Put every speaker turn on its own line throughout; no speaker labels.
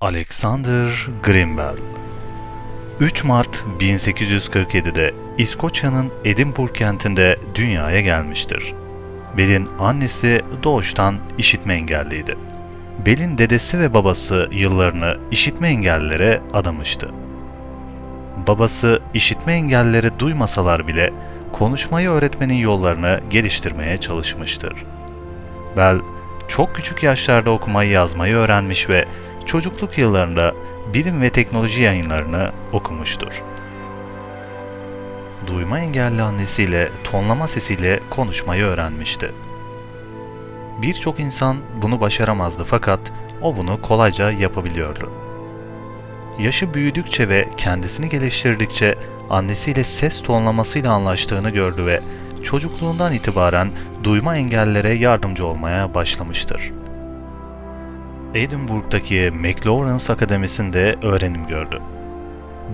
Alexander Graham Bell 3 Mart 1847'de İskoçya'nın Edinburgh kentinde dünyaya gelmiştir. Bell'in annesi doğuştan işitme engelliydi. Bell'in dedesi ve babası yıllarını işitme engellilere adamıştı. Babası işitme engellileri duymasalar bile konuşmayı öğretmenin yollarını geliştirmeye çalışmıştır. Bell çok küçük yaşlarda okumayı yazmayı öğrenmiş ve çocukluk yıllarında bilim ve teknoloji yayınlarını okumuştur. Duyma engelli annesiyle tonlama sesiyle konuşmayı öğrenmişti. Birçok insan bunu başaramazdı fakat o bunu kolayca yapabiliyordu. Yaşı büyüdükçe ve kendisini geliştirdikçe annesiyle ses tonlamasıyla anlaştığını gördü ve çocukluğundan itibaren duyma engellilere yardımcı olmaya başlamıştır. Edinburgh'daki McLawrence Akademisi'nde öğrenim gördü.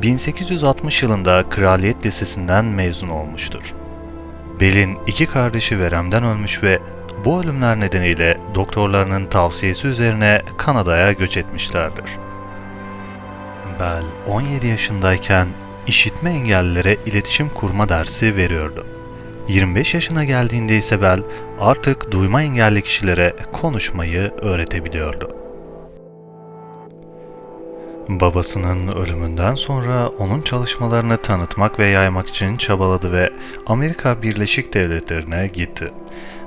1860 yılında Kraliyet Lisesi'nden mezun olmuştur. Bell'in iki kardeşi veremden ölmüş ve bu ölümler nedeniyle doktorlarının tavsiyesi üzerine Kanada'ya göç etmişlerdir. Bell 17 yaşındayken işitme engellilere iletişim kurma dersi veriyordu. 25 yaşına geldiğinde ise Bell artık duyma engelli kişilere konuşmayı öğretebiliyordu. Babasının ölümünden sonra onun çalışmalarını tanıtmak ve yaymak için çabaladı ve Amerika Birleşik Devletleri'ne gitti.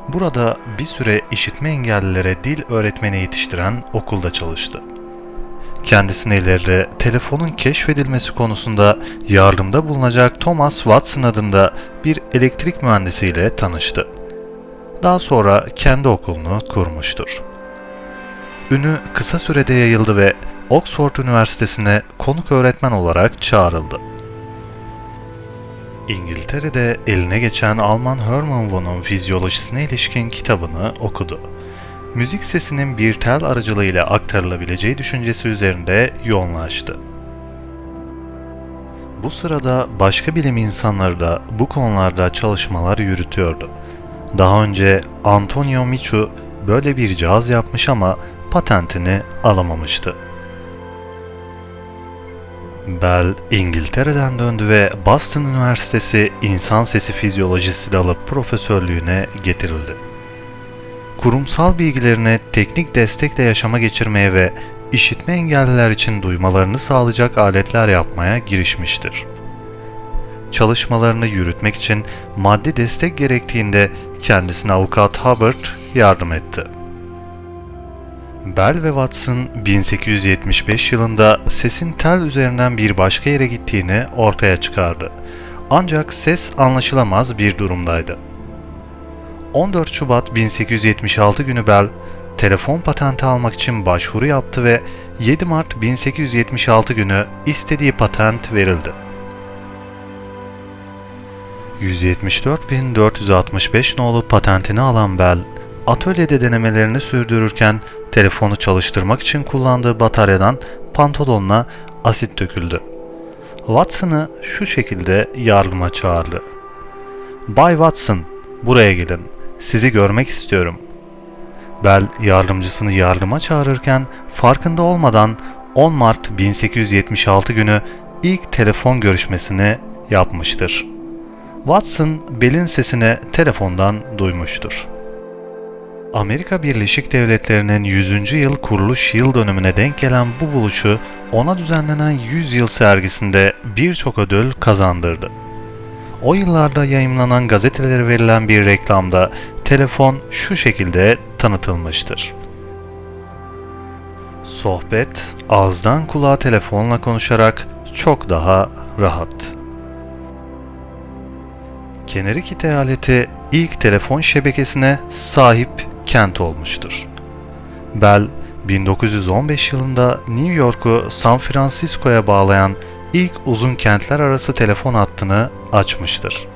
Burada bir süre işitme engellilere dil öğretmeni yetiştiren okulda çalıştı. Kendisine ileride telefonun keşfedilmesi konusunda yardımda bulunacak Thomas Watson adında bir elektrik mühendisiyle tanıştı. Daha sonra kendi okulunu kurmuştur. Ünü kısa sürede yayıldı ve Oxford Üniversitesi'ne konuk öğretmen olarak çağrıldı. İngiltere'de eline geçen Alman Hermann Von'un fizyolojisine ilişkin kitabını okudu. Müzik sesinin bir tel aracılığıyla aktarılabileceği düşüncesi üzerinde yoğunlaştı. Bu sırada başka bilim insanları da bu konularda çalışmalar yürütüyordu. Daha önce Antonio Michu böyle bir cihaz yapmış ama patentini alamamıştı. Bell İngiltere'den döndü ve Boston Üniversitesi İnsan Sesi Fizyolojisi dalı profesörlüğüne getirildi. Kurumsal bilgilerini teknik destekle yaşama geçirmeye ve işitme engelliler için duymalarını sağlayacak aletler yapmaya girişmiştir. Çalışmalarını yürütmek için maddi destek gerektiğinde kendisine avukat Hubbard yardım etti. Bell ve Watson 1875 yılında sesin tel üzerinden bir başka yere gittiğini ortaya çıkardı. Ancak ses anlaşılamaz bir durumdaydı. 14 Şubat 1876 günü Bell, telefon patenti almak için başvuru yaptı ve 7 Mart 1876 günü istediği patent verildi. 174.465 nolu patentini alan Bell, atölyede denemelerini sürdürürken telefonu çalıştırmak için kullandığı bataryadan pantolonuna asit döküldü. Watson'ı şu şekilde yardıma çağırdı. Bay Watson, buraya gelin. Sizi görmek istiyorum. Bell yardımcısını yardıma çağırırken farkında olmadan 10 Mart 1876 günü ilk telefon görüşmesini yapmıştır. Watson Bell'in sesini telefondan duymuştur. Amerika Birleşik Devletleri'nin 100. yıl kuruluş yıl dönümüne denk gelen bu buluşu ona düzenlenen 100 yıl sergisinde birçok ödül kazandırdı. O yıllarda yayımlanan gazetelere verilen bir reklamda telefon şu şekilde tanıtılmıştır. Sohbet, ağızdan kulağa telefonla konuşarak çok daha rahat. Connecticut eyaleti ilk telefon şebekesine sahip kent olmuştur. Bell, 1915 yılında New York'u San Francisco'ya bağlayan ilk uzun kentler arası telefon hattını açmıştır.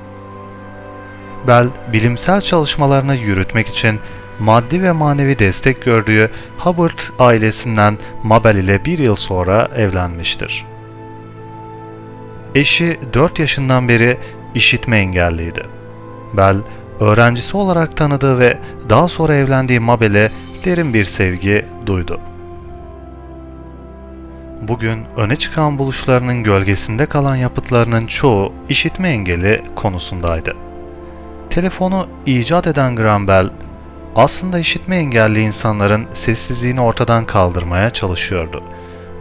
Bell, bilimsel çalışmalarını yürütmek için maddi ve manevi destek gördüğü Hubbard ailesinden Mabel ile bir yıl sonra evlenmiştir. Eşi 4 yaşından beri işitme engelliydi. Bell öğrencisi olarak tanıdığı ve daha sonra evlendiği Mabel'e derin bir sevgi duydu. Bugün öne çıkan buluşlarının gölgesinde kalan yapıtlarının çoğu işitme engeli konusundaydı. Telefonu icat eden Graham Bell, aslında işitme engelli insanların sessizliğini ortadan kaldırmaya çalışıyordu.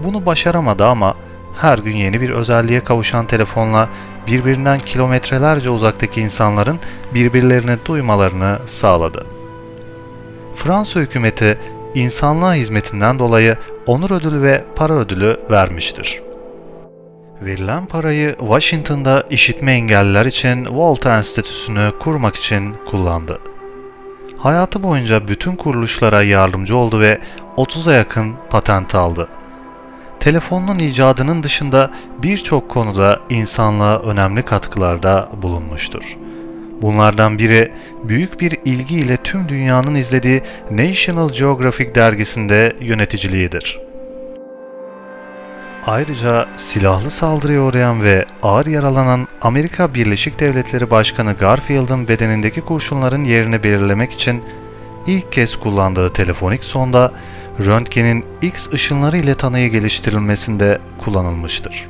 Bunu başaramadı ama her gün yeni bir özelliğe kavuşan telefonla birbirinden kilometrelerce uzaktaki insanların birbirlerini duymalarını sağladı. Fransa hükümeti insanlığa hizmetinden dolayı onur ödülü ve para ödülü vermiştir. Verilen parayı Washington'da işitme engelliler için Walter Enstitüsü'nü kurmak için kullandı. Hayatı boyunca bütün kuruluşlara yardımcı oldu ve 30'a yakın patent aldı. Telefonun icadının dışında birçok konuda insanlığa önemli katkılarda bulunmuştur. Bunlardan biri büyük bir ilgiyle tüm dünyanın izlediği National Geographic dergisinde yöneticiliğidir. Ayrıca silahlı saldırıya uğrayan ve ağır yaralanan Amerika Birleşik Devletleri Başkanı Garfield'ın bedenindeki kurşunların yerini belirlemek için ilk kez kullandığı telefonik sonda röntgenin X ışınları ile tanıyı geliştirilmesinde kullanılmıştır.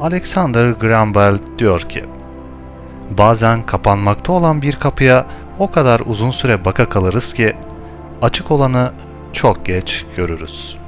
Alexander Graham Bell diyor ki, Bazen kapanmakta olan bir kapıya o kadar uzun süre baka kalırız ki açık olanı çok geç görürüz.''